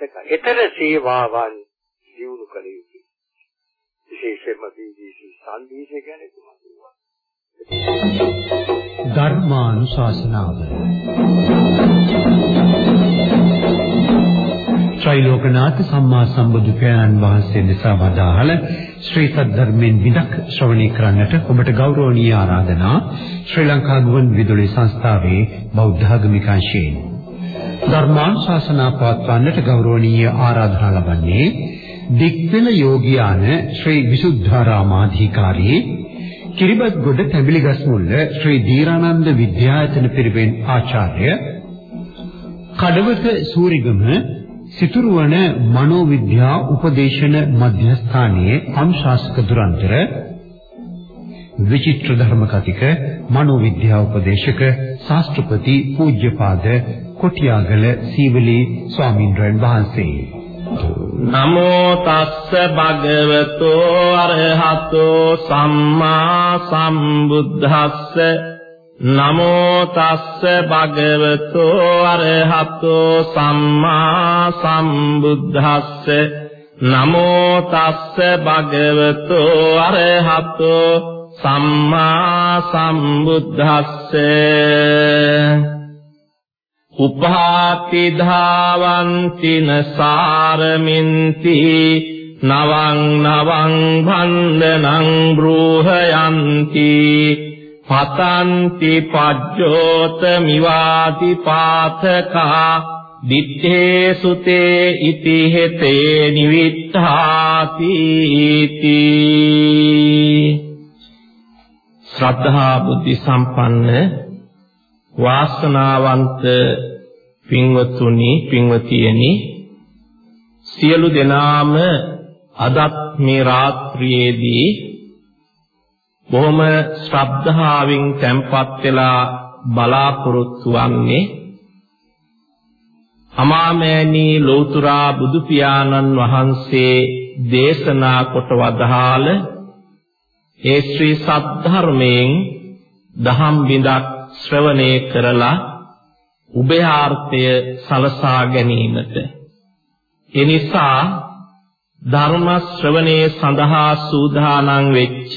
සාර්ථක ඊතර සේවාවන් දියුණු කළ යුතුයි. විශේෂයෙන්ම BBC සංදේශය ගැන තුමා ධර්මානුශාසනාව ත්‍රිලෝකනාථ සම්මා සම්බුදු පියාණන් වහන්සේ දෙසා වදාහල ශ්‍රී සද්ධර්මයෙන් විදක් ශ්‍රවණය කරන්නට ඔබට ගෞරවනීය ආරාධනා ශ්‍රී ලංකා ගුවන් විදුලි සංස්ථාවේ බෞද්ධ ආගමික අංශයෙන් ධර්මානුශාසනා පවත්වන්නට ගෞරවනීය ආරාධනා ලබන්නේ දික්වල යෝගියාන ශ්‍රී විසුද්ධාරාමාධිකාරී කිරිබත්ගොඩ තැඹිලිගස්මුල්ල ශ්‍රී දීරානන්ද විද්‍යායතන පිරිවෙන් ආචාර්ය කඩවත සූරිගම සිතුරුවන මනෝවිද්‍යා උපදේශන මධ්‍යස්ථානයේ අනුශාසක දුරන්තර විචිත්‍ර ධර්ම කතික මනෝවිද්‍යා උපදේශක ශාස්ත්‍රපති පූජ්‍යපාද කොටියාගල සීවලී ස්වාමින්ද්‍රයන් වහන්සේ. නමෝ තස්ස භගවතෝ අරහතෝ සම්මා සම්බුද්දස්ස. නමෝ තස්ස භගවතෝ අරහතෝ සම්මා සම්බුද්දස්ස. නමෝ තස්ස භගවතෝ අරහතෝ සම්මා සම්බුද්දස්ස. උපාති ධාවන්තින සාරමින්ති නවං නවං භන්දනං බ්‍රෝහයන්ති පතන්ති පජ්ජෝත මිවාති පාතකා දිත්තේ සුතේ ඉති හෙතේ නිවිත්තාති ශ්‍රද්ධා බුද්ධ සම්පන්න වාසනාවන්ත පින්වතුනි පින්වතියනි සියලු දෙනාම අදත් මේ රාත්‍රියේදී බොහොම ශ්‍රද්ධාවෙන් තැම්පත් වෙලා බලාපොරොත්තු වන්නේ අමාමෑණී ලෞතුරා බුදු පියාණන් වහන්සේ දේශනා කොට වදාළ ඒ ශ්‍රී සද්ධර්මයෙන් දහම් බිඳක් ශ්‍රවණය කරලා උභයාර්ථය සලසා ගැනීමට. එනිසා ධර්ම ශ්‍රවණයේ සඳහා සූදානම් වෙච්ච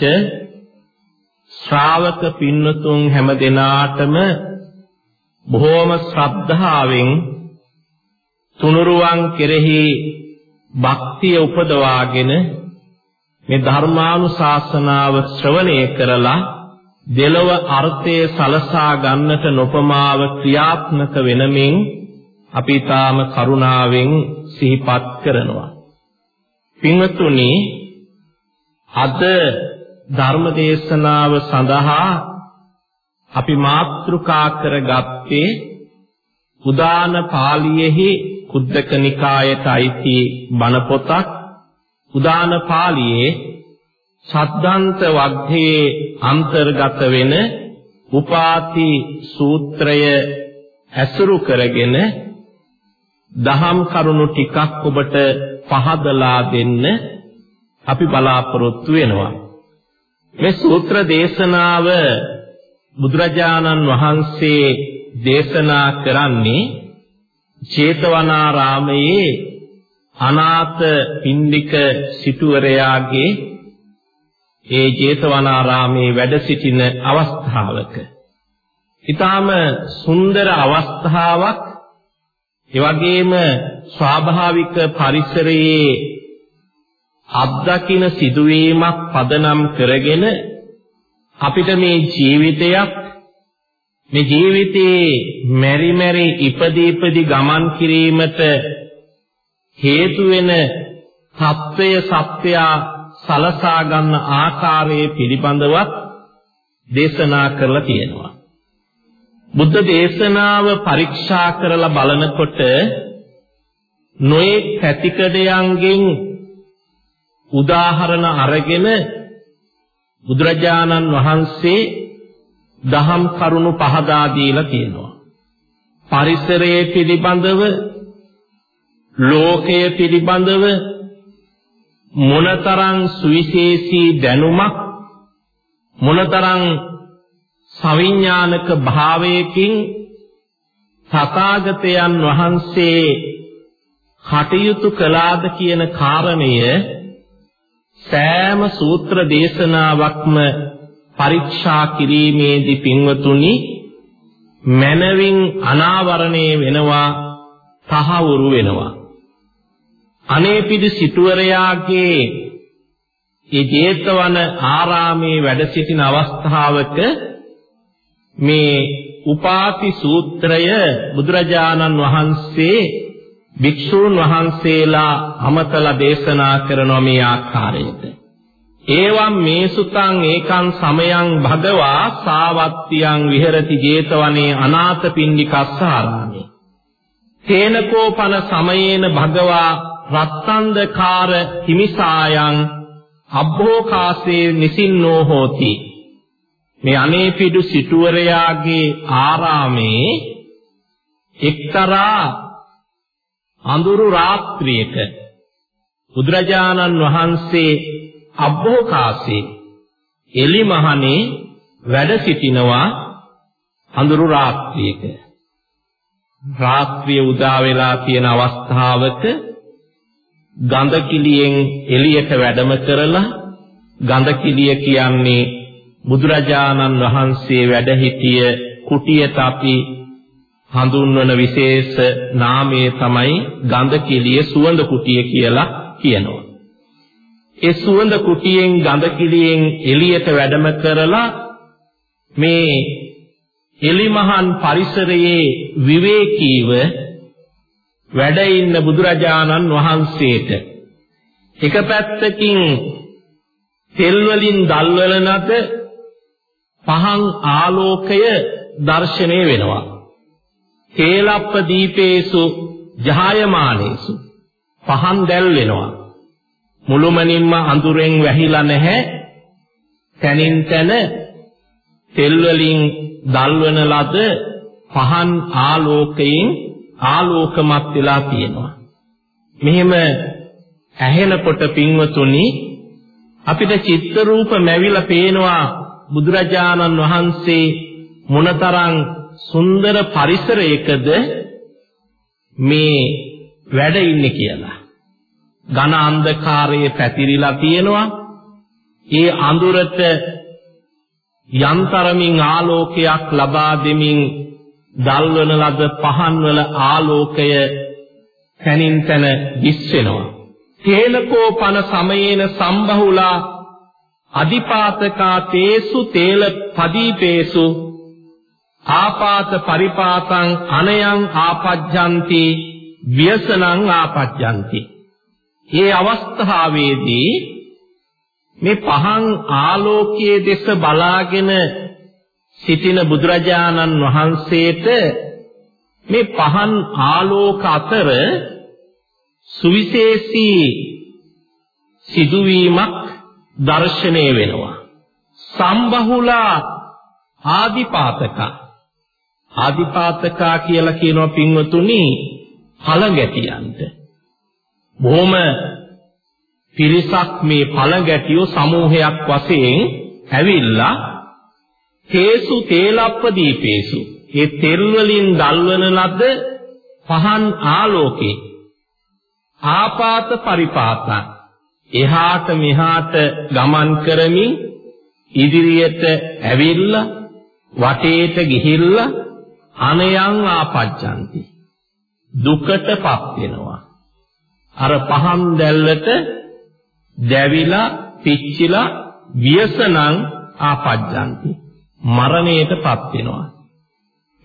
ශ්‍රාවක පින්නතුන් හැම දෙනාටම බොහෝම ශ්‍රද්ධාවෙන් තුනුරුවන් කෙරෙහි භක්තිය උපදවාගෙන මේ ධර්මානුශාසනාව ශ්‍රවණය කරලා දෙලව අර්ථය සලසා ගන්නට නොපමාව ක්‍රියාත්මක වෙනමින් අපි තාම කරුණාවෙන් සිහිපත් කරනවා. පින්වතුනි අද ධර්ම දේශනාව සඳහා අපි මාතෘකා කරගත්තේ උදාන පාළියේහි කුද්දක නිකායට අයිති බණ පොතක්. උදාන පාළියේ සද්දන්ත වග්ගයේ අන්තර්ගත වෙන උපාති සූත්‍රය ඇසුරු කරගෙන දහම් කරුණු ටිකක් ඔබට පහදලා දෙන්න අපි බලාපොරොත්තු වෙනවා. මේ සූත්‍ර දේශනාව බුදුරජාණන් වහන්සේ දේශනා කරන්නේ චේතවනාරාමයේ අනාථ පින්ඩික සිටුවරයාගේ ඒ චේතවනාරාමේ වැඩ සිටින අවස්ථාවක. ඊටාම සුන්දර අවස්ථාවක් ඒ වගේම ස්වාභාවික පරිසරයේ අත්දකින සිදුවීමක් පදනම් කරගෙන අපිට මේ ජීවිතයක් මේ ජීවිතේ මෙරි මෙරි ඉපදී ඉපදී ගමන් කිරීමට හේතු වෙන සත්වය සත්‍යය සලසා ගන්න ආකාරයේ පිළිබඳවත් දේශනා කරලා තියෙනවා. බුද්ධ දේශනාව පරීක්ෂා කරලා බලනකොට නොයේ පැතිකඩයන්ගෙන් උදාහරණ අරගෙන බුදුරජාණන් වහන්සේ දහම් කරුණු පහදා දීලා තියෙනවා. පරිසරයේ පිළිබඳව ලෝකය පිළිබඳව මොනතරම් සුවිශේෂී දැනුමක් මොනතරම් සවිඥානික භාවයකින් තථාගතයන් වහන්සේ කටයුතු කළාද කියන කාරණය සෑම සූත්‍ර දේශනාවක්ම පරීක්ෂා කිරීමේදී පින්වතුනි මනවින් අනාවරණය වෙනවා තහවුරු වෙනවා. අනේපිඩි සිටුවරයාගේ ඒ ජේතවන ආරාමේ වැඩ සිටින අවස්ථාවක මේ උපාති සූත්‍රය බුදුරජාණන් වහන්සේ භික්ෂූන් වහන්සේලා අමතලා දේශනා කරන මේ ආකාරයට. ඒවම් මේ සුතං ඒකං සමයං භගවා සාවත්තියං විහෙරති 제තවනේ අනාථපිණ්ඩිකස්සාරාමේ තේනකෝපන සමයේන භගවා රත්තන්දකාර හිමිසායන් අබ්බෝකාසේ නිසින්නෝ හෝති. මේ අනේපිඩු සිටුවරයාගේ ආරාමේ එක්තරා අඳුරු රාත්‍රියක බුදුරජාණන් වහන්සේ අබ්බෝකාසේ එලිමහනේ වැඩ සිටිනවා අඳුරු රාත්‍රියක. රාත්‍රිය උදා වෙලා තියෙන අවස්ථාවක ගඳ කිලියෙන් එළියට වැඩම කරලා ගඳ කිලිය කියන්නේ බුදුරජාණන් වහන්සේ වැඩ සිටිය කුටියට අපි හඳුන්වන විශේෂ නාමය තමයි ගඳ කිලිය සුවඳ කුටිය කියලා කියනවා. ඒ සුවඳ කුටියෙන් ගඳ කිලියෙන් එළියට වැඩම කරලා මේ එලිමහන් පරිසරයේ විවේකීව වැඩ ඉන්න බුදුරජාණන් වහන්සේට. එක පැත්තකින් තෙල් වලින් දල්වල නැත පහන් ආලෝකය දැర్శණය වෙනවා. තේලප්ප දීපේසු ජහායමානේසු පහන් දැල් වෙනවා. මුළුමනින්ම අඳුරෙන් වැහිලා නැහැ. තනින් තන තෙල් වලින් දල්වන ලද පහන් ආලෝකයෙන් ආලෝකමත් වෙලා තියෙනවා. මෙහෙම ඇහෙනකොට පින්වතුනි අපිට චිත්ත රූප මැවිලා පේනවා බුදුරජාණන් වහන්සේ මොනතරම් සුන්දර පරිසරයකද මේ වැඩ ඉන්නේ කියලා. ඝන අන්ධකාරයේ පැතිරිලා තියෙනවා. ඒ අඳුරට යන්තරමින් ආලෝකයක් ලබා දෙමින් දල්වන ලද පහන් වල ආලෝකය තනින් තන දිස්වෙනවා. තේලකෝ පන සමයේන සම්බහුලා අදිපාතකා තේසු තේල පදීපේසු ආපාත පරිපාතං අනයං ආපජ්ජಂತಿ ව්‍යසනං ආපජ්ජಂತಿ. මේ අවස්ථාවේදී මේ පහන් ආලෝකයේ දෙස බලාගෙන සිටින බුදුරජාණන් වහන්සේට මේ පහන් ආලෝක අතර සුවිශේෂී සිදුවීමක් දැర్శණය වෙනවා. සම්බහුලා ආදිපාතක. ආදිපාතකා කියලා කියනවා පින්වතුනි පළඟැටියන්ට. බොහොම පිරිසක් මේ පළඟැටියෝ සමූහයක් වශයෙන් ඇවිල්ලා තේසු තේලප්ප දීපේසු. ඒ තෙල් වලින් දල්වන ලද පහන් ආලෝකේ. ආපාත පරිපාත එහාට මෙහාට ගමන් කරමින් ඉදිරියට ඇවිල්ලා වටේට ගිහිල්ලා අනයන් ආපච්චන්ති දුකටපත් වෙනවා. අර පහන් දැල්ලට දැවිලා පිච්චිලා ව්‍යසනං ආපජ්ජಂತಿ මරණයටපත් වෙනවා.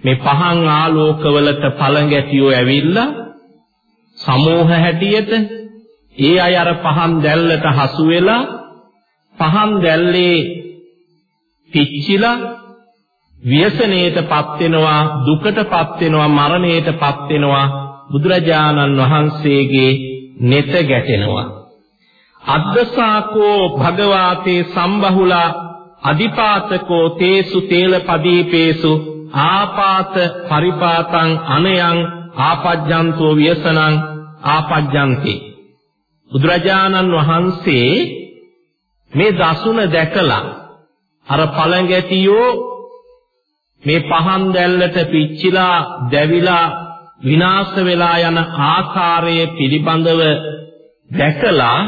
මේ පහන් ආලෝකවලට පළඟැටියෝ ඇවිල්ලා සමූහ හැටියට ඒ අය අර පහන් දැල්ලට හසු වෙලා පහන් දැල්ලේ පිච්චිලා ව්‍යසනයටපත් වෙනවා දුකටපත් වෙනවා මරණයටපත් වෙනවා බුදුරජාණන් වහන්සේගේ නෙත ගැටෙනවා. අද්දසාකෝ භගවාතේ සම්බහුලා අදිපාතකෝ තේසු තේලපදීපේසු ආපාත පරිපාතං අනයං ආපජ්ජන්තෝ ව්‍යසනං ආපජ්ජන්ති බුදුරජාණන් වහන්සේ මේ දසුන දැකලා අර පළඟැටියෝ මේ පහන් දැල්ලට පිච්චිලා දැවිලා විනාශ වෙලා යන ආකාරය පිළිබඳව දැකලා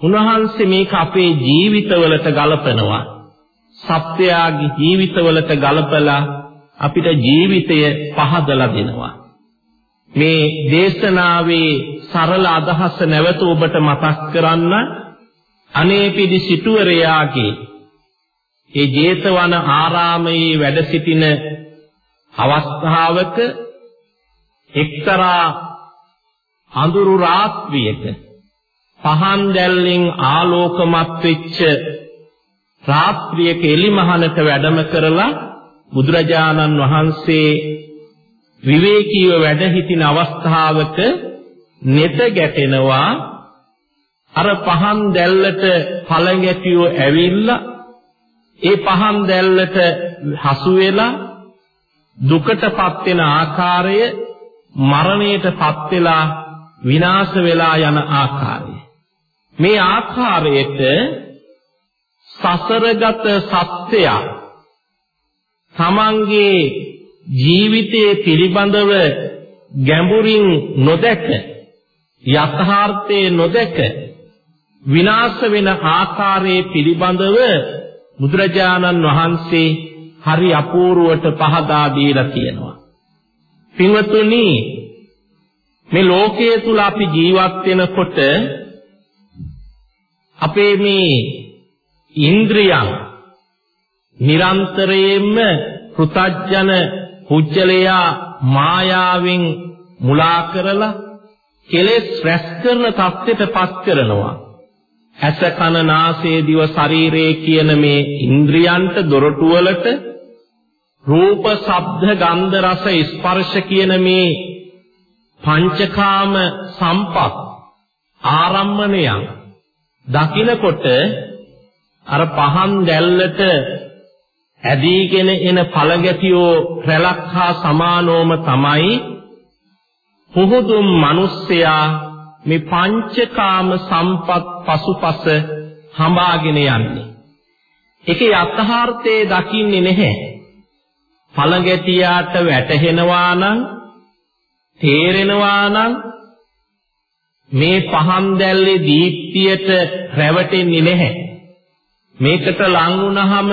උන්වහන්සේ මේක අපේ ජීවිතවලට ගලපනවා. සත්‍යයාගේ ජීවිතවලට ගලපලා අපිට ජීවිතය පහදලා දෙනවා. මේ දේශනාවේ සරල අදහස නැවත ඔබට මතක් කරන්න අනේපිදි සිටුවරයාගේ ඒ ජේතවන ආරාමයේ වැඩ සිටින අවස්ථාවක එක්තරා අඳුරු රාත්‍රියක පහන් දැල්ලෙන් ආලෝකමත් වෙච්ච රාත්‍රියක එලිමහනට වැඩම කරලා බුදුරජාණන් වහන්සේ විවේකීව වැඩ සිටින අවස්ථාවක නෙත ගැටෙනවා. අර පහන් දැල්ලට පළඟැටියෝ ඇවිල්ලා ඒ පහන් දැල්ලට හසු වෙලා දුකටපත් වෙන ආකාරය මරණයටපත් වෙලා විනාශ වෙලා යන ආකාරය. මේ ආකාරයට සසරගත සත්‍යය තමන්ගේ ජීවිතයේ පිළිබඳව ගැඹුරින් නොදැක යථාර්ථයේ නොදැක විනාශ වෙන ආකාරයේ පිළිබඳව බුදුරජාණන් වහන්සේ හරි අපූර්වට පහදා දීලා තියෙනවා. පින්වතුනි මේ ලෝකයේ තුල අපි ජීවත් වෙනකොට අපේ මේ ඉන්ද්‍රියන් නිරන්තරයෙන්ම පෘතජන පුජ්‍යලයා මායාවෙන් මුලා කරලා කෙලෙස් රැස් කරන தත්ත්වයටපත් කරනවා. ඇස කන නාසය දිව ශරීරය කියන මේ ඉන්ද්‍රියන්ට දොරටු වලට රූප ශබ්ද ගන්ධ රස ස්පර්ශ කියන මේ පංචකාම සම්පත් ආරම්මණයන් දකිනකොට අර පහන් දැල්ලට ඇදීගෙන එන පළගැටියෝ රැලක් හා සමානෝම තමයි පුහුදුම් මිනිස්සයා මේ පංචකාම සම්පත් පසුපස හඹාගෙන යන්නේ. ඒකේ යථාර්ථයේ දකින්නේ නැහැ. පළගැටියාට වැටහෙනවා නම් තේරෙනවා නම් මේ පහන් දැල්ලේ දීප්තියට රැවටෙන්නේ නැහැ. මේකට ලං වුණාම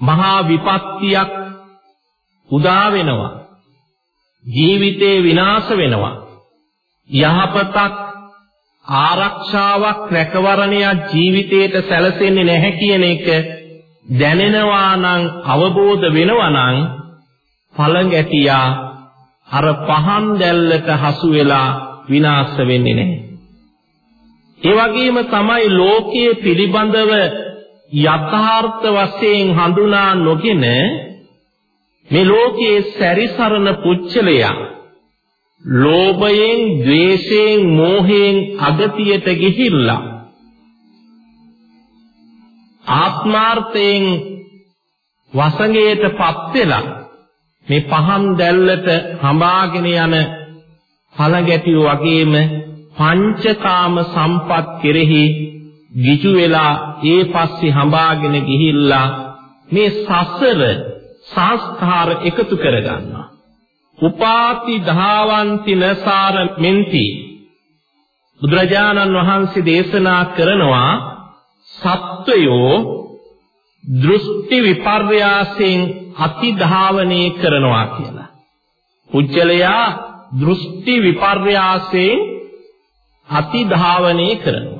මහා විපත්තියක් උදා වෙනවා. ජීවිතේ විනාශ වෙනවා. යහපතක් ආරක්ෂාවක් රැකවරණයක් ජීවිතයට සැලසෙන්නේ නැහැ කියන එක දැනෙනවා නම් අවබෝධ වෙනවා නම් පළඟැටියා අර පහන් දැල්ලට හසු වෙලා විනාශ වෙන්නේ නැහැ. ඒ වගේම තමයි ලෝකයේ පිළිබඳව යථාර්ථ වශයෙන් හඳුනා නොගෙන මේ ලෝකයේ සැරිසරන පුච්චලයා ලෝභයෙන්, ద్వේෂයෙන්, මෝහයෙන් අගතියට ගිහිල්ලා ආත්මාර්ථයෙන් වසඟයටපත් වෙලා මේ පහන් දැල්ලට හඹාගෙන යන පළගැටියෝ වගේම පංචකාම සම්පත් කෙරෙහි ගිජු වෙලා ඒ පස්සේ හඹාගෙන ගිහිල්ලා මේ සසර සංස්කාර එකතු කරගන්නවා. උපාති ධාවන්ති නසාර මෙන්ති බුදුරජාණන් වහන්සේ දේශනා කරනවා සත්වයෝ දෘෂ්ටි විපර්යාසයෙන් අතිධාවනය කරනවා කියලා. පුජ්‍යලයා දෘෂ්ටි විපර්යාසයෙන් අතිධාවනය කරනවා.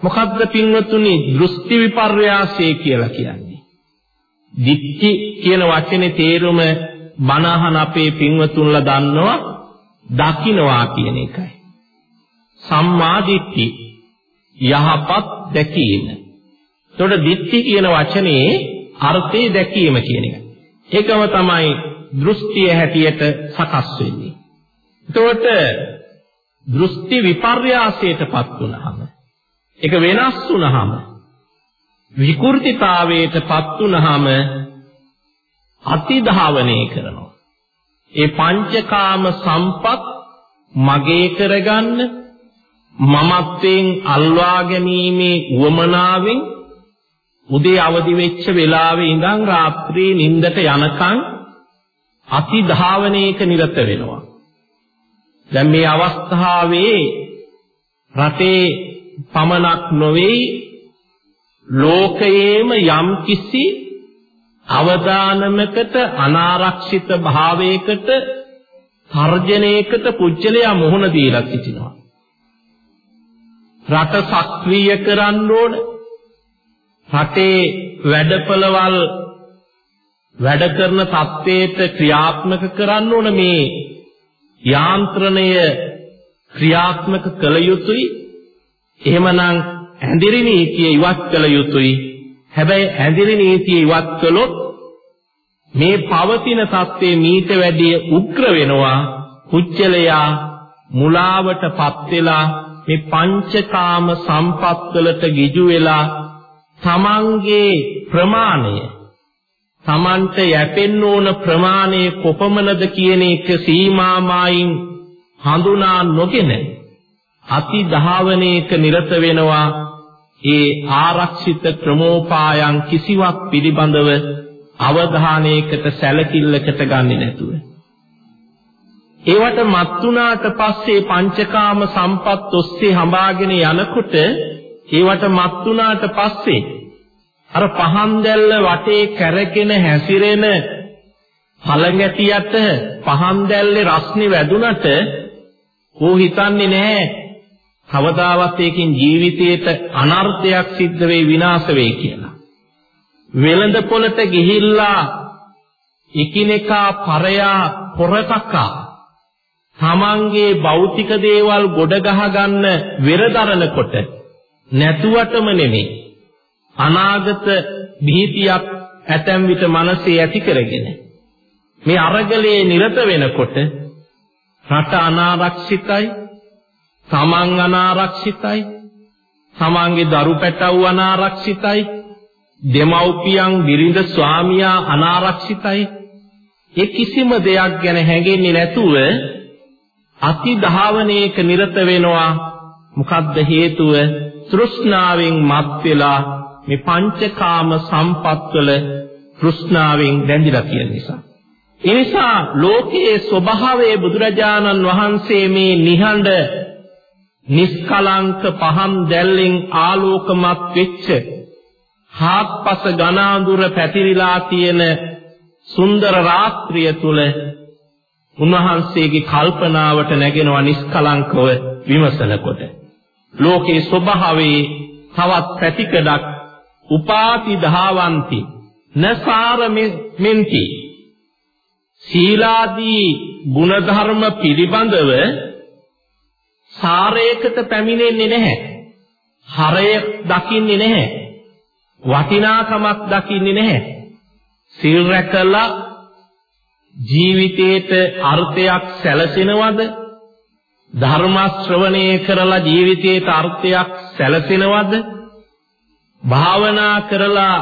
මොකද්ද පින්වතුනි දෘෂ්ටි විපර්යාසය කියලා කියන්නේ? දික්ටි කියන වචනේ තේරුම බණහන අපේ පින්වතුන්ලා දන්නවා දකින්නවා කියන එකයි. සම්මා දිට්ඨි යහපත් දැකීම. එතකොට දිට්ඨි කියන වචනේ අර්ථය දැකීම කියන එක. ඒකම තමයි දෘෂ්ටිය හැටියට සකස් වෙන්නේ. එතකොට දෘෂ්ටි විපර්යාසයටපත් වුණාම ඒක වෙනස් වුණාම විකෘතිතාවයටපත් වුණාම අතිධාවනය කරනවා. ඒ පංචකාම සම්පත් මගේ කරගන්න මමත්වයෙන් අල්වා ගැනීමේ උවමනාවෙන් උදේ අවදි වෙච්ච වෙලාවේ ඉඳන් රාත්‍රියේ නිින්දට යනකම් අතිධාවනයක නිරත වෙනවා. දැන් මේ අවස්ථාවේ රටේ පමණක් නොවේ ලෝකයේම යම්කිසි අවදානමකට අනාරක්ෂිත භාවයකට තර්ජනයකට පුජ්‍යලයා මුහුණ දීලා සිටිනවා. රට සක්‍රීය කරන්න ඕන. රටේ වැඩපළවල් වැඩ කරන තත්ත්වයට ක්‍රියාත්මක කරන්න ඕන මේ යාන්ත්‍රණය ක්‍රියාත්මක කළ යුතුයි. එහෙමනම් ඇඳිරි නීතිය ඉවත් කළ යුතුයි. හැබැයි ඇඳිරි නීතිය ඉවත් කළොත් මේ පවතින தත්ත්වයේ මීට වැඩිය උග්‍ර වෙනවා කුච්චලයා මුලාවටපත් වෙලා මේ පංචකාම සම්පත්වලට ගිජු වෙලා තමන්ගේ ප්‍රමාණය තමන්ට යැපෙන්න ඕන ප්‍රමාණය කොපමණද කියන එක සීමාමායින් හඳුනා නොගෙන අති ධාවනයක නිරත වෙනවා. ඒ ආරක්ෂිත ක්‍රමෝපායන් කිසිවක් පිළිබඳව අවධානයකට සැලකිල්ලකට ගන්නේ නැතුව. ඒවට මත් වුණාට පස්සේ පංචකාම සම්පත් ඔස්සේ හඹාගෙන යනකොට ඒවට මත් වුණාට පස්සේ අර පහන් දැල්ල වටේ කැරගෙන හැසිරෙන පළඟැටියට පහන් දැල්ලේ රස්නේ වැදුනට ਉਹ හිතන්නේ නැහැ. කවදාවත් ඒකෙන් ජීවිතේට අනර්ථයක් සිද්ධ වෙයි විනාශ වෙයි කියලා. වෙළඳ පොළට ගිහිල්ලා එකිනෙකා පරයා පොරකකා තමන්ගේ භෞතික දේවල් ගොඩ ගහ ගන්න වෙරදරනකොට නැතුවටම නෙමෙයි අනාගත භීතියක් ඇතැම් විට මනසේ ඇති කරගෙන මේ අරගලයේ නිරත වෙනකොට රට අනාරක්ෂිතයි තමන් අනාරක්ෂිතයි. තමන්ගේ දරු පැටව් අනාරක්ෂිතයි. දෙමව්පියන් බිරිඳ ස්වාමියා අනාරක්ෂිතයි. ඒ කිසිම දෙයක් ගැන හැඟෙන්නේ නැතුව අති ධාවනයක නිරත වෙනවා. මොකද්ද හේතුව? තෘෂ්ණාවෙන් මත් වෙලා මේ පංචකාම සම්පත්වල තෘෂ්ණාවෙන් බැඳිලා තියෙන නිසා. ඒ නිසා ලෝකයේ ස්වභාවයේ බුදුරජාණන් වහන්සේ මේ නිහඬ නිෂ්කලංක පහම් දැල්ලෙන් ආලෝකමත් වෙච්ච හාත්පස ඝන අඳුර පැතිරිලා තියෙන සුන්දර රාත්‍රිය තුල උන්වහන්සේගේ කල්පනාවට නැගෙනවා නිෂ්කලංකව විමසනකොට ලෝකේ ස්වභාවයේ තවත් පැතිකඩක් උපාති ධාවಂತಿ නසාරමින්ති සීලාදී ගුණධර්ම පිළිබඳව සාරයකට පැමිණෙන්නේ නැහැ. හරය දකින්නේ නැහැ. වටිනාකමක් දකින්නේ නැහැ. සීල් රැකලා ජීවිතේට අර්ථයක් සැලසෙනවද? ධර්ම ශ්‍රවණය කරලා ජීවිතේට අර්ථයක් සැලසෙනවද? භාවනා කරලා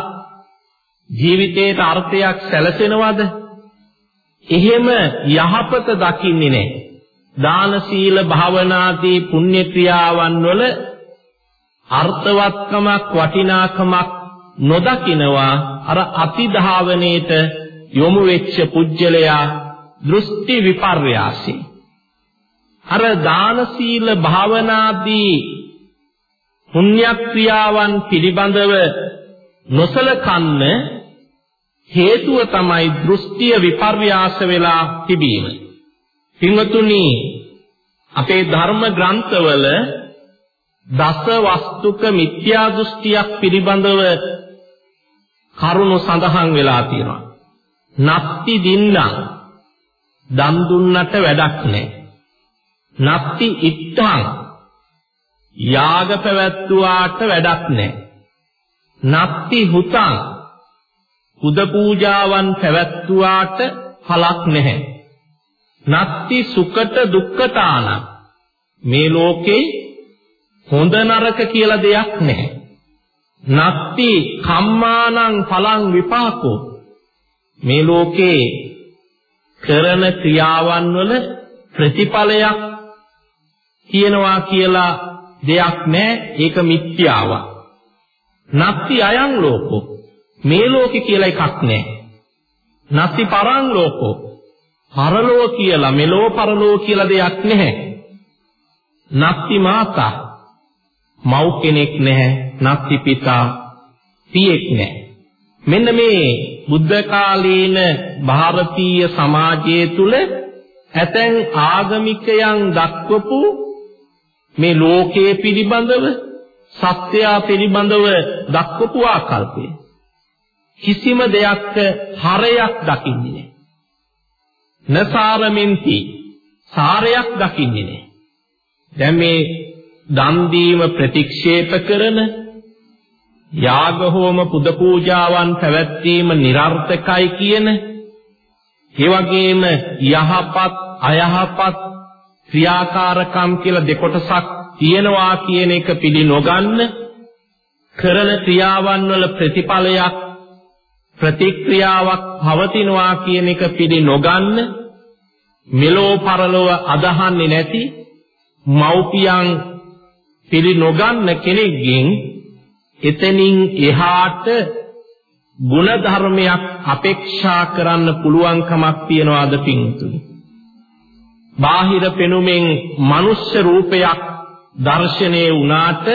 ජීවිතේට අර්ථයක් සැලසෙනවද? එහෙම යහපත දකින්නේ නැහැ. දාන සීල භාවනාදී පුණ්‍ය ක්‍රියාවන් වල අර්ථවත්කමක් වටිනාකමක් නොදකිනවා අර අතිධාවනයේට යොමු වෙච්ච පුජ්‍යලයා දෘෂ්ටි විපර්යාසී අර දාන සීල භාවනාදී පුණ්‍ය ක්‍රියාවන් පිළිබඳව නොසලකන්න හේතුව තමයි දෘෂ්ටිය විපර්යාස වෙලා තිබීම. පින්වතුනි අපේ ධර්ම ග්‍රන්ථවල දස වස්තුක මිත්‍යා දෘෂ්ටියක් පිළිබඳව කරුණු සඳහන් වෙලා තියෙනවා. නත්ති දින්නම් දන් දුන්නට වැඩක් නැහැ. නත්ති ඉත්තං යාග පැවැත්වුවාට වැඩක් නැහැ. නත්ති හුතං පුද පූජාවන් පැවැත්වුවාට පළක් නැහැ. නත්ති සුකට දුක්ඛතාන මේ ලෝකේ හොඳ නරක කියලා දෙයක් නැහැ. නත්ති කම්මානං පලං විපාකෝ මේ ලෝකේ කරන ක්‍රියාවන් වල ප්‍රතිඵලයක් කියනවා කියලා දෙයක් නැහැ ඒක මිත්‍යාවක්. නත්ති අයං ලෝකෝ මේ ලෝකේ කියලා එකක් නැහැ. නත්ති පරං ලෝකෝ පරලෝ කියලා මෙලෝ පරලෝ කියලා දෙයක් නැහැ. නත්ති මාතා මව් කෙනෙක් නැහැ. නත්ති පිතා පියෙක් නැහැ. මෙන්න මේ බුද්ධ කාලීන ಭಾರತೀಯ සමාජය තුල ඇතැන් ආගමිකයන් දක්වපු මේ ලෝකයේ පිළිබඳව සත්‍යය පිළිබඳව දක්වපු ආකල්පය කිසිම දෙයක් හරයක් දකින්නේ නැහැ. නසාරමෙන්ති සාරයක් දකින්නේ නැහැ. දැන් මේ දන් දීම ප්‍රතික්ෂේප කරන යාග හෝම පුද පූජාවන් පැවැත්වීම નિરර්ථකයි කියන ඒ වගේම යහපත් අයහපත් ක්‍රියාකාරකම් කියලා දෙකොටසක් තියෙනවා කියන එක පිළි නොගන්න කරන ක්‍රියාවන් වල ප්‍රතිඵලයක් ප්‍රතික්‍රියාවක් පවතිනවා කියන එක පිළි නොගන්න මෙලෝ පරලොව අදහන්නේ නැති මව්පියන් පිළි නොගන්න කෙනෙක්ගෙන් එතනින් එහාට ගුණ ධර්මයක් අපේක්ෂා කරන්න පුළුවන්කමක් තියනවාද පින්තුනි? බාහිර පෙනුමෙන් මනුෂ්‍ය රූපයක් දර්ශනය වුණාට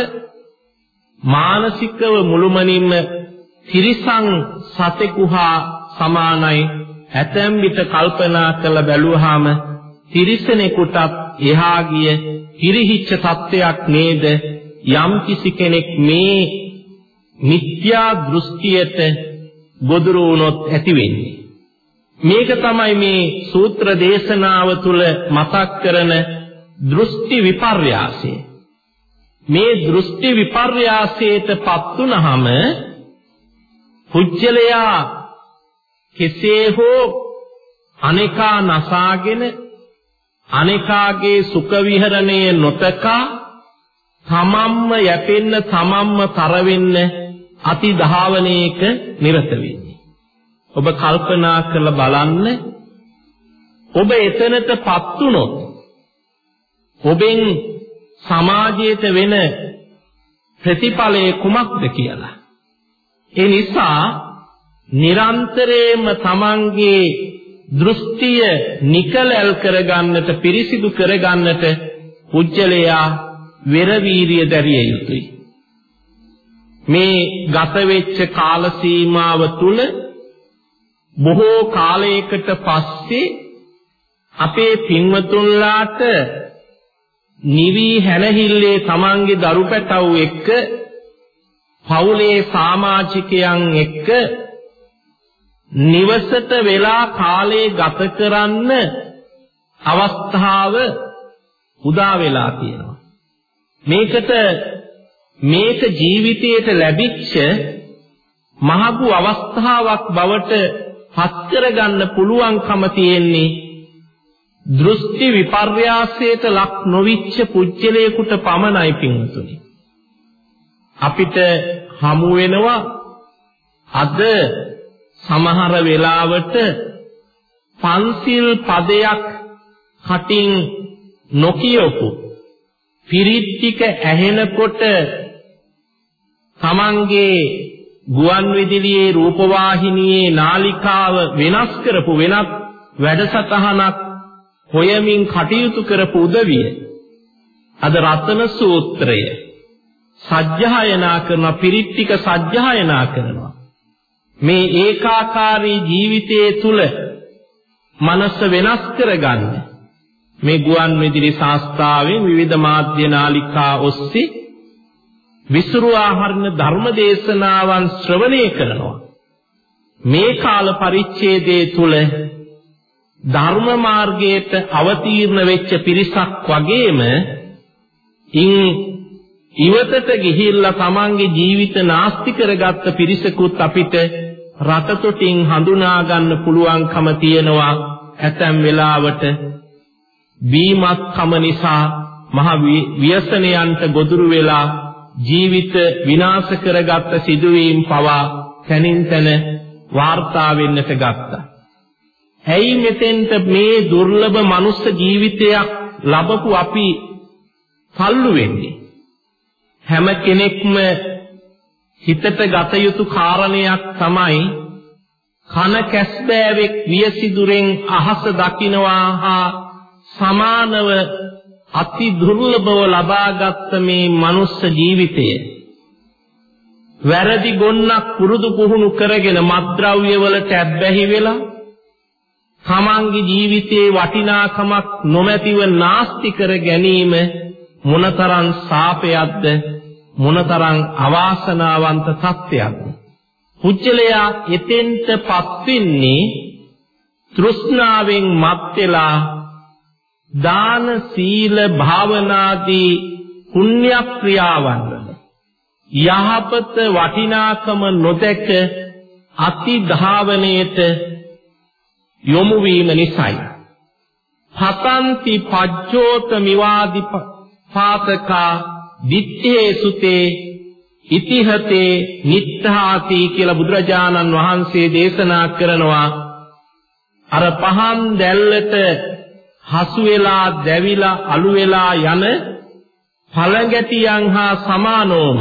මානසිකව මුළුමනින්ම තිරිසන් සතෙකු හා සමානයි ඇතැම් විට කල්පනා කළ බැලුවාම තිරිසනෙකුටත් එහා ගිය හිරිහිච්ච තත්වයක් නේද? යම් කිසි කෙනෙක් මේ මිත්‍යා දෘෂ්ටියට ගොදුරු වුණොත් ඇති වෙන්නේ. මේක තමයි මේ සූත්‍ර දේශනාව තුළ මතක් කරන දෘෂ්ටි විපර්යාසය. මේ දෘෂ්ටි විපර්යාසයටපත් වුනහම පුජ්‍යලයා කෙසේ හෝ අනේකා නසාගෙන අනේකාගේ සුඛ විහරණය නොතකා තමම්ම යැපෙන්න තමම්ම තර වෙන්න අති ධාවනයක නිරත වෙන්නේ. ඔබ කල්පනා කරලා බලන්න. ඔබ එතනටපත් වුනොත් ඔබෙන් සමාජයට වෙන ප්‍රතිඵලය කුමක්ද කියලා. ඒ නිසා නිරන්තරයෙන්ම තමන්ගේ දෘෂ්ටිය නිකලල් කරගන්නට පිරිසිදු කරගන්නට පුජ්‍යලයා වෙරවීරිය දැරිය යුතුයි. මේ ගත වෙච්ච කාල සීමාව තුල බොහෝ කාලයකට පස්සේ අපේ පින්වතුන්ලාට නිවි හැනහිල්ලේ තමන්ගේ දරු පැටව් එක්ක පවුලේ සමාජිකයන් එක්ක නිවසට වෙලා කාලේ ගත කරන්න අවස්ථාව උදා වෙලා තියෙනවා. මේකට මේක ජීවිතයට ලැබිච්ච මහඟු අවස්ථාවක් බවට පත් කරගන්න පුළුවන්කම තියෙන්නේ දෘෂ්ටි විපර්යාසයට ලක් නොවිච්ච පුජ්‍යලයකට පමණයි පින්තුනි අපිට හමු වෙනවා අද සමහර වෙලාවට පන්සිල් පදයක් කටින් නොකියපු පිරිත් ටික ඇහෙනකොට තමන්ගේ ගුවන් විදුලියේ රූපවාහිනියේ නාලිකාව වෙනස් කරපු වෙනත් වැඩසටහනක් හොයමින් කටයුතු කරපු උදවිය. අද රතන සූත්‍රය සජ්ජායනා කරන පිරිට්ටික සජ්ජායනා කරනවා. මේ ඒකාකාරී ජීවිතයේ තුල මනස වෙනස් කරගන්න. මේ ගුවන් විදුලි සංස්ථාවෙන් විවිධ මාධ්‍ය නාලිකා ඔස්සේ විසුරුවා හරින ධර්ම දේශනාවන් ශ්‍රවණය කරනවා. මේ කාල පරිච්ඡේදයේ තුල ධර්ම මාර්ගයට අවතීර්ණ වෙච්ච පිරිසක් වගේම ඉන් ඉවතට ගිහිල්ලා තමන්ගේ ජීවිත නාස්ති කරගත්ත පිරිසකුත් අපිට රටතොටින් හඳුනා ගන්න පුළුවන්කම තියෙනවා ඇතැම් වෙලාවට බීමත්කම නිසා මහ ව්‍යසනයන්ට ගොදුරු වෙලා ජීවිත විනාශ කරගත්ත සිදුවීම් පවා තනින් තන වාර්තා වෙන්නට ගත්තා. ඇයි මෙතෙන්ට මේ දුර්ලභ මනුස්ස ජීවිතයක් ලබපු අපි තල්ලු වෙන්නේ? හැම කෙනෙක්ම හිතට ගත යුතු කාරණයක් තමයි කන කැස්බෑවෙක් වියසිදුරෙන් අහස දකින්නවා හා සමානව අති දුර්ලභව ලබාගත් මේ මනුස්ස ජීවිතය. වැරදි ගොන්නක් පුරුදු පුහුණු කරගෙන මත්ද්‍රව්‍ය වලට ඇබ්බැහි වෙලා තමන්ගේ ජීවිතයේ වටිනාකමක් නොමැතිව නාස්ති කර ගැනීම මොනතරම් සාපයක්ද? මොනතරම් අවාසනාවන්ත තත්ත්වයක්ද පුජ්‍යලයා එතෙන්ටපත් වෙන්නේ තෘෂ්ණාවෙන් මත් වෙලා දාන සීල භාවනාදී පුණ්‍ය ක්‍රියාවන් වල යහපත වටිනාකම නොදැක අති ධාවනයේට යොමු වීම නිසායි. හතන්ති පජ්ජෝත මිවාදි පාතකා දිත්තේ සුතේ ඉතිහතේ නිත්තාති කියලා බුදුරජාණන් වහන්සේ දේශනා කරනවා අර පහන් දැල්ලට හසු වෙලා දැවිලා අලු වෙලා යන පළඟැටියන් හා සමානෝම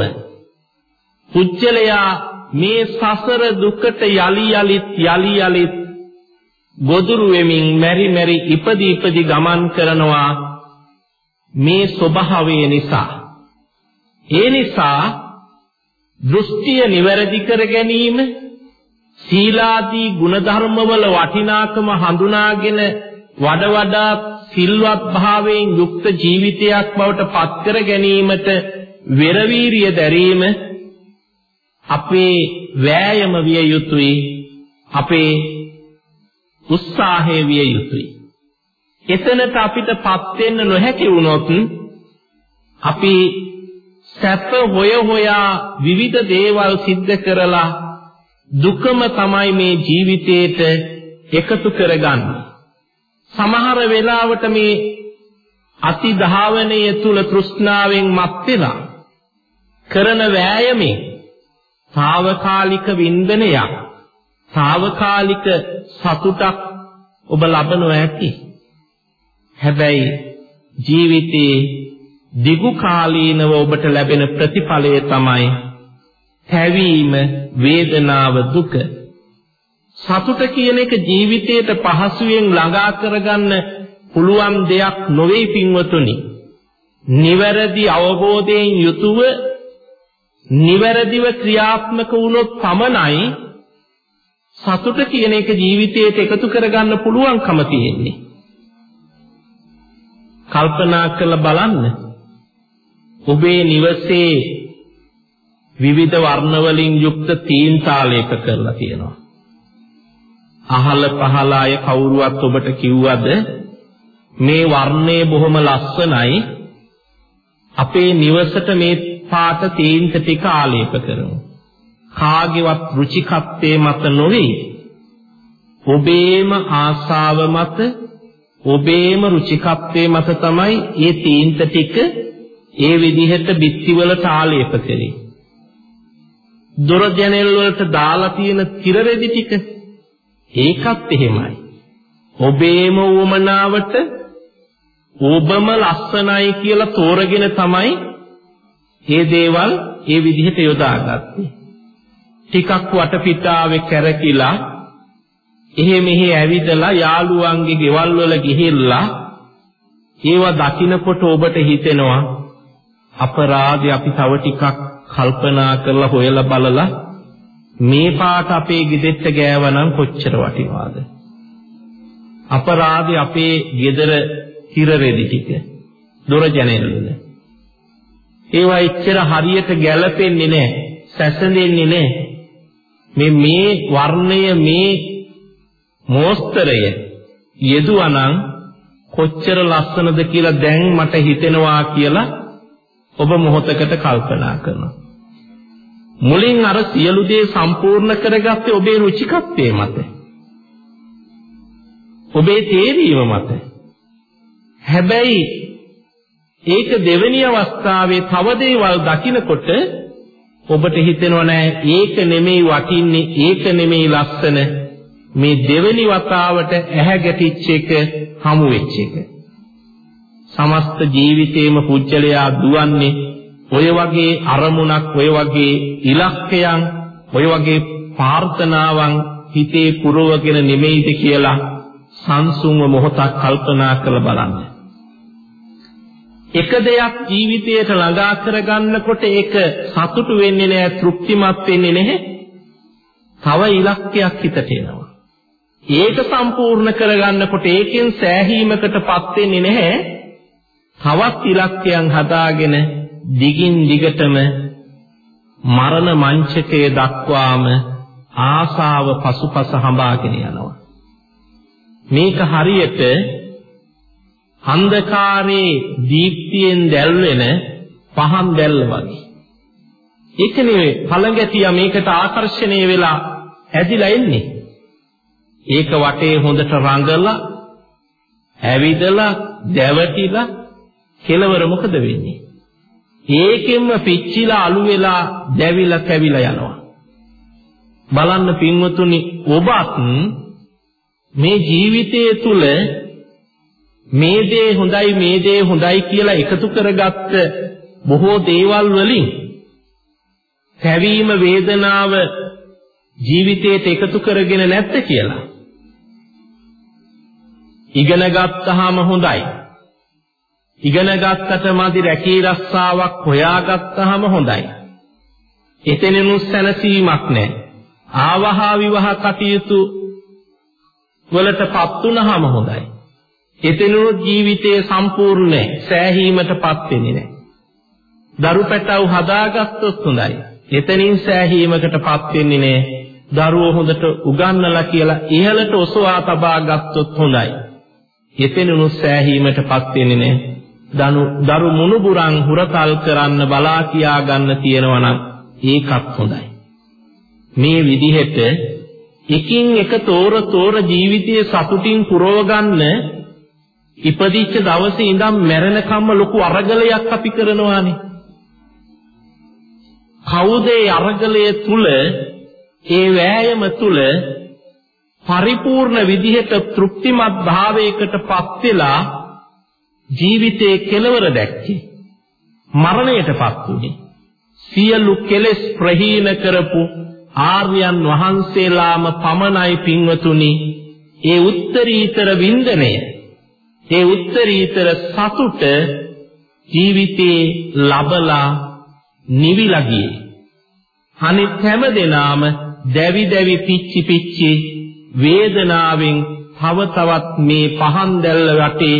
පුච්චලයා මේ සසර දුකට යලි යලිත් යලි යලිත් ගොදුරු වෙමින් මෙරි මෙරි ඉපදි ඉපදි ගමන් කරනවා මේ ස්වභාවය නිසා ඒ නිසා දෘෂ්ටිය නිවැරදි කර ගැනීම සීලාදී ගුණධර්මවල වටිනාකම හඳුනාගෙන වඩ වඩා සිල්වත් භාවයෙන් යුක්ත ජීවිතයක් බවට පත් කර ගැනීමට වෙරවීරිය දැරීම අපේ වෑයම විය යුතුයි අපේ උත්සාහය විය යුතුයි. එතනට අපිටපත් වෙන්න නොහැකි වුණොත් අපි සැප හොය හොයා විවිධ දේවල් සිද්ධ කරලා දුකම තමයි මේ ජීවිතේට එකතු කරගන්නේ. සමහර වෙලාවට මේ අති ධාවනයේ තුල තෘෂ්ණාවෙන් මත් වෙලා කරන වෑයමේ తాවකාලික වින්දනයක් తాවකාලික සතුටක් ඔබ ලබනවා ඇති. හැබැයි ජීවිතේ දිගු කාලීනව ඔබට ලැබෙන ප්‍රතිඵලය තමයි හැවීම වේදනාව දුක. සතුට කියන එක ජීවිතයට පහසුවෙන් ළඟා කරගන්න පුළුවන් දෙයක් නොවේ පින්වතුනි. නිවැරදි අවබෝධයෙන් යුතුව නිවැරදිව ක්‍රියාත්මක වුණොත් පමණයි සතුට කියන එක ජීවිතයට එකතු කරගන්න පුළුවන්කම තියෙන්නේ. කල්පනා කරලා බලන්න. ඔබේ නිවසේ විවිධ වර්ණ වලින් යුක්ත තීන් තාලයක කරලා තියෙනවා. අහල පහල අය කවුරුවත් ඔබට කිව්වද මේ වර්ණය බොහොම ලස්සනයි අපේ නිවසට මේ පාට තීන්ත ටික ආලේප කරමු. කාගේවත් රුචිකත්වයේ මත නොවේ. ඔබේම ආසාව මත ඔබේම රුචිකත්වයේ මත තමයි මේ තීන්ත ටික ඒ විදිහට බිත්තිවලට ආලේප කරේ. දොර ජනෙල් වලට දාලා තියෙන තිරරෙදි ටික ඒකත් එහෙමයි. ඔබේම උවමනාවට ඔබම ලස්සනයි කියලා තෝරගෙන තමයි මේ දේවල් ඒ විදිහට යොදාගත්තේ. ටිකක් වටපිටාවේ කැරකිලා එහෙ මෙහෙ ඇවිදලා යාළුවන්ගේ ගෙවල් වල ගිහිල්ලා ඒවා දකින්නකොට ඔබට හිතෙනවා අපරාධي අපි තව ටිකක් කල්පනා කරලා හොයලා බලලා මේ පාට අපේ ගෙදෙට්ට ගෑවනම් කොච්චර වටිනවද? අපරාධي අපේ ගෙදර හිර රෙදි ටික දොර ජනෙල්වල ඒවා එච්චර හරියට ගැලපෙන්නේ නැහැ සැසඳෙන්නේ නැහැ මේ මේ වර්ණය මේ මෝස්තරය යෙදුවනම් කොච්චර ලස්සනද කියලා දැන් මට හිතෙනවා කියලා ඔබ මොහොතකට කල්පනා කරනවා. මුලින් අර සියලු දේ සම්පූර්ණ කරගත්තේ ඔබේ රුචිකත්වයේ මත. ඔබේ තේරීම මත. හැබැයි ඒක දෙවෙනි අවස්ථාවේ තව දේවල් දකිනකොට ඔබට හිතෙනව නෑ ඒක නෙමෙයි වටින්නේ ඒක නෙමෙයි ලස්සන මේ දෙවෙනි වතාවට ඇහැ ගැටිච්ච එක හමු වෙච්ච එක. සමස්ත ජීවිතේම පුජ්‍යලයා දුවන්නේ ඔය වගේ අරමුණක් ඔය වගේ ඉලක්කයන් ඔය වගේ ප්‍රාර්ථනාවන් හිතේ පුරවගෙන නෙමෙයිද කියලා සංසුන්ව මොහොතක් කල්පනා කරලා බලන්න. එක දෙයක් ජීවිතයට ළඟා කරගන්නකොට ඒක සතුටු වෙන්නේ නැහැ, තෘප්තිමත් වෙන්නේ නැහැ. තව ඉලක්කයක් හිතට එනවා. ඒක සම්පූර්ණ කරගන්නකොට ඒකෙන් සෑහීමකටපත් වෙන්නේ නැහැ. තවත් ඉලක්කයන් හදාගෙන දිගින් දිගටම මරණ මංචකයේ දක්වාම ආසාව පසුපස හඹාගෙන යනවා. මේක හරියට අන්ධකාරයේ දීප්තියෙන් දැල්වෙන පහන් දැල්ල වගේ. ඒකනේ පළඟැටියා මේකට ආකර්ෂණය වෙලා ඇදිලා එන්නේ. ඒක වටේ හොඳට රඟලා ඇවිදලා දැවටිලා කෙලවර මොකද වෙන්නේ? ඒකෙන්ම පිච්චිලා අලු වෙලා දැවිලා කැවිලා යනවා. බලන්න පින්වතුනි ඔබත් මේ ජීවිතයේ තුල මේ දේ හොඳයි මේ දේ හොඳයි කියලා එකතු කරගත්ත බොහෝ දේවල් වලින් කැවීම වේදනාව ජීවිතයට එකතු කරගෙන නැත්te කියලා. ඉගෙන ගත්තාම හොඳයි. ඉගෙන ගත්තට මදි රැකී රස්සාවක් හොයාගත්තාම හොඳයි. එතනිනුත් සැනසීමක් නැහැ. ආවහා විවාහ කටයුතු වලටපත් වුනහම හොඳයි. එතනුත් ජීවිතයේ සම්පූර්ණ සෑහීමටපත් වෙන්නේ නැහැ. දරු පැටව හදාගත්තොත් හොඳයි. එතනින් සෑහීමකටපත් වෙන්නේ නැහැ. දරුවෝ හොඳට උගන්වලා කියලා ඉහළට ඔසවා තබා ගත්තොත් හොඳයි. එතනුත් සෑහීමටපත් වෙන්නේ නැහැ. දනු දරු මුණුබුරන් හුරතල් කරන්න බලා කියා ගන්න තියෙනවා නම් ඒකත් හොඳයි. මේ විදිහට එකින් එක තෝර තෝර ජීවිතයේ සතුටින් පුරව ගන්න ඉපදිච්ච දවසේ ඉඳන් මැරෙනකම්ම ලොකු අරගලයක් අපි කරනවානේ. කවුද ඒ අරගලය තුල ඒ වෑයම තුල පරිපූර්ණ විදිහට තෘප්තිමත් භාවයකටපත් වෙලා ජීවිතයේ කෙලවර දැක්කේ. මරණයටපත් උනේ. සියලු කෙලෙස් ප්‍රහීන කරපු ආර්යයන් වහන්සේලාම පමණයි පින්වතුනි ඒ උත්තරීතර වින්දනය ඒ උත්තරීතර සතුට ජීවිතේ ලබලා නිවිලා ගියේ. අනිත් හැම දෙනාම දැවි දැවි පිච්චි පිච්චි වේදනාවෙන් තව තවත් මේ පහන් දැල්ල වටේ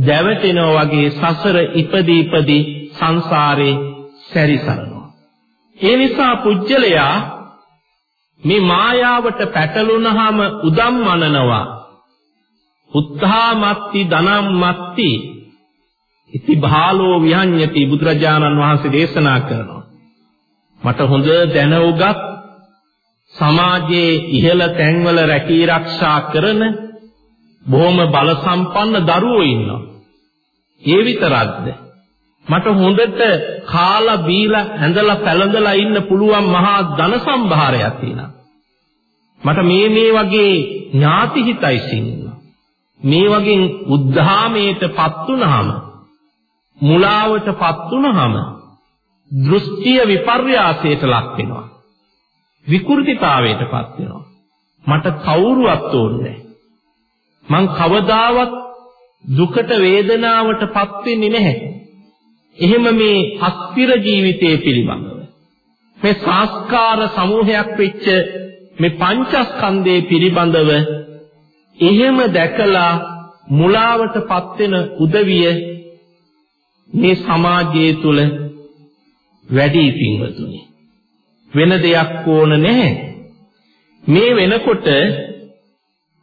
දැවටෙනවා වගේ සසර ඉපදී ඉපදී සංසාරේ සැරිසරනවා. ඒ නිසා පුජ්‍යලයා මේ මායාවට පැටළුනහම උදම් මනනවා උත්තාමත්ති ධනම්මත්ති ඉති භාලෝ විහඤ්ඤති බුදුරජාණන් වහන්සේ දේශනා කරනවා. මට හොඳ දැන උගත් සමාජයේ ඉහළ තැන්වල රැකී ආරක්ෂා කරන බොහොම බල සම්පන්න දරුවෝ ඉන්නවා ඒ විතරක්ද මට හොඳට කාලා බීලා ඇඳලා පැළඳලා ඉන්න පුළුවන් මහා ධන සම්භාරයක් තියෙනවා. මට මේ මේ වගේ ඥාති හිතයි සින්නවා. මේ වගේ උද්ධාමයටපත් වුනහම මුලාවටපත් වුනහම දෘෂ්ටිය විපර්යාසයට ලක් වෙනවා. විකෘතිතාවයටපත් වෙනවා. මට කවුරුවත් ඕනේ මං කවදාවත් දුකට වේදනාවටපත් වෙන්නේ නැහැ. එහෙම මේ අස්තිර ජීවිතයේ පිළිබඳව. මේ සංස්කාර සමූහයක් වෙච්ච මේ පංචස්කන්ධයේ පිළිබඳව එහෙම දැකලා මුලාවටපත් වෙන උදවිය මේ සමාජයේ තුල වැඩි පින්වතුනි. වෙන දෙයක් ඕන නැහැ. මේ වෙනකොට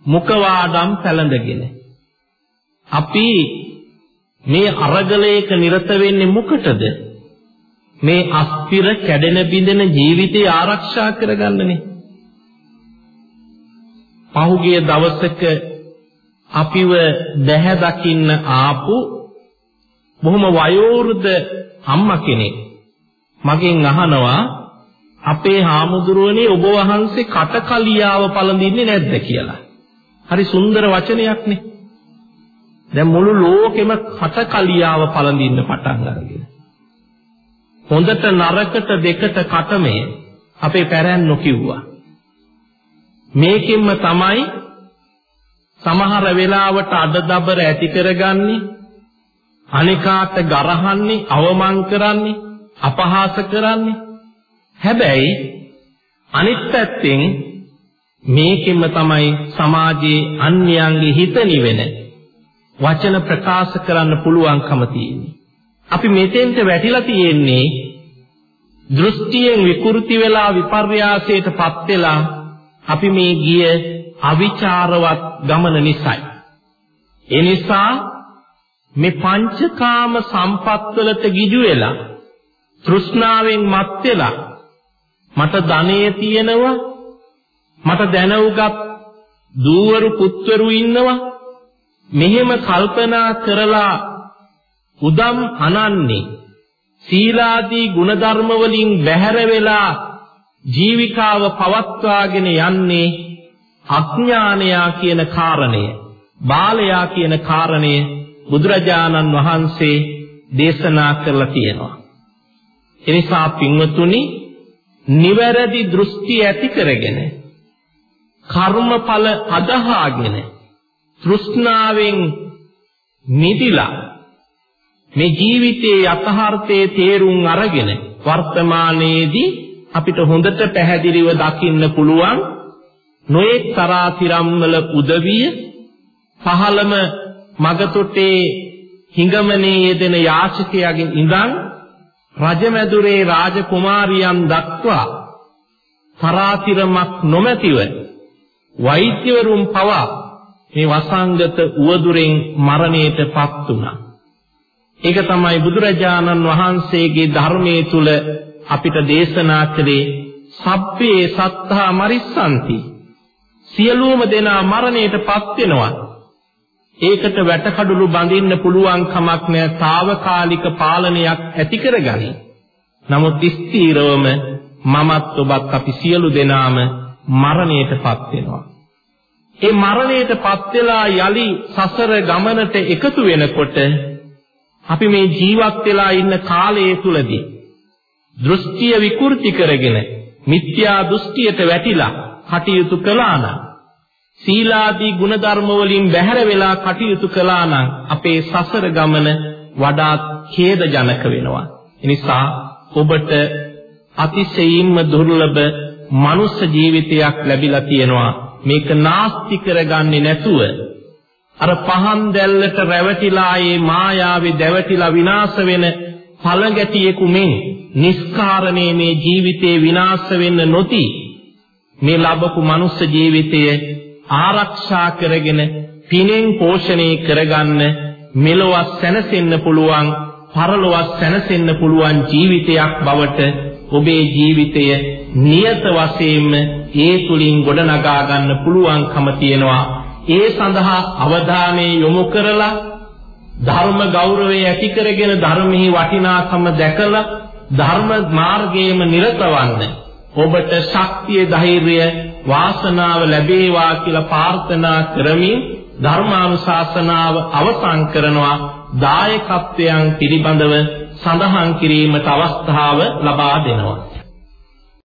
මුඛවාඩම් පැලඳගෙන අපි මේ අරගලයක නිරත වෙන්නේ මොකටද? මේ අස්තිර කැඩෙන බිඳෙන ජීවිතය ආරක්ෂා කරගන්නනේ. පහුගිය දවසක අපිව දැහැ දකින්න ආපු බොහොම වයෝවෘද්ධ අම්මා කෙනෙක් මගෙන් අහනවා අපේ හාමුදුරුවනේ ඔබ වහන්සේ කටකලියාව පළඳින්නේ නැද්ද කියලා. හරි සුන්දර වචනයක් නේ. දැන් මුළු ලෝකෙම කටකලියාව පළඳින්න පටන් අරගෙන. හොඳට නරකට දෙකට කටමේ අපේ පැරැන්නෝ කිව්වා. මේකෙන්ම තමයි සමහර වෙලාවට අඩදබර ඇති කරගන්නේ අනිකාට ගරහන්නේ අවමන් කරන්නේ අපහාස කරන්නේ හැබැයි අනිත් පැත්තෙන් මේකෙන්ම තමයි සමාජයේ අන්‍යයන්ගේ හිත නිවෙන වචන ප්‍රකාශ කරන්න පුළුවන්කම තියෙන්නේ. අපි මෙතෙන්ට වැටිලා තියෙන්නේ දෘෂ්ටියෙන් විකෘති වෙලා විපර්යාසයටපත් වෙලා අපි මේ ගිය අවිචාරවත් ගමන නිසායි. ඒ නිසා මේ පංචකාම සම්පත්වලට ගිජු වෙලා තෘෂ්ණාවෙන් මත් වෙලා මට ධනෙ තියෙනවා මට දැනුගත් දූවරු පුත්වරු ඉන්නවා. මෙහෙම කල්පනා කරලා උදම් අනන්නේ. සීලාදී ගුණධර්ම වලින් බැහැර වෙලා ජීවිකාව පවත්වාගෙන යන්නේ අඥානයා කියන කාරණය බාලයා කියන කාරණය බුදුරජාණන් වහන්සේ දේශනා කරලා තියෙනවා. එනිසා පින්වතුනි නිවැරදි දෘෂ්ටි ඇති කරගෙන කර්මඵල අදහාගෙන තෘෂ්ණාවෙන් නිදිලා මේ ජීවිතයේ යථාර්ථයේ තේරුම් අරගෙන වර්තමානයේදී අපිට හොඳට පැහැදිලිව දකින්න පුළුවන් නොඑක් තරාතිරම් වල උදවිය පහළම මගතොටේ හිඟමනේ යෙදෙන යාචකයාගෙන් ඉඳන් රජමැදුරේ රාජකුමාරියන් දක්වා තරාතිරමක් නොමැතිව වෛද්‍යවරුන් පවා මේ වසංගත උවදුරෙන් මරණයටපත් වුණා. ඒක තමයි බුදුරජාණන් වහන්සේගේ ධර්මයේ තුල අපිට දේශනා කළේ සබ්බේ සත්තා මරිස්සanti. සියලුම දෙනා මරණයටපත් වෙනවා. ඒකට වැටකඩලු බඳින්න පුළුවන් කමක් නැහැ. తాවකාලික පාලනයක් ඇති කරගනි. නමුත් ස්ථීරවම මමත් ඔබත් අපි සියලු දෙනාම මරණයටපත් වෙනවා. ඒ මරණයටපත් වෙලා යලි සසර ගමනට එකතු වෙනකොට අපි මේ ජීවත් වෙලා ඉන්න කාලය තුලදී දෘෂ්ටිය විකෘති කරගෙන මිත්‍යා දෘෂ්ටියට වැටිලා කටයුතු කළා නම් සීලාදී ගුණධර්ම වලින් බැහැර වෙලා කටයුතු කළා නම් අපේ සසර ගමන වඩාත් ඛේදජනක වෙනවා. එනිසා ඔබට අතිශයින්ම දුර්ලභ මනුස්ස ජීවිතයක් ලැබිලා තියෙනවා. මේක නාස්ති කරගන්නේ නැතුව අර පහන් දැල්ලට රැවටිලා ඒ මායාවේ දැවටිලා විනාශ වෙන පළගැටියෙකු මෙන් නිස්කාරණේ මේ ජීවිතේ විනාශ වෙන්න නොති මේ ලැබපු මනුස්ස ජීවිතය ආරක්ෂා කරගෙන පිනෙන් පෝෂණය කරගන්න මෙලොවක් සැනසෙන්න පුළුවන් පරලොවක් සැනසෙන්න පුළුවන් ජීවිතයක් බවට ඔබේ ජීවිතය නියත වශයෙන්ම ඒ තුලින් ගොඩනගා ගන්න පුළුවන්කම තියෙනවා. ඒ සඳහා අවධානය යොමු කරලා ධර්ම ගෞරවය ඇති කරගෙන ධර්මෙහි වටිනාකම දැකලා ධර්ම මාර්ගයේම නිරතවන්න ඔබට ශක්තිය ධෛර්යය වාසනාව ලැබේවා කියලා ප්‍රාර්ථනා කරමින් ධර්මානුශාසනාව අවසන් කරනවා. දායකත්වයන් පිළිබඳව සඳහන් කිරීමට අවස්ථාව ලබා දෙනවා.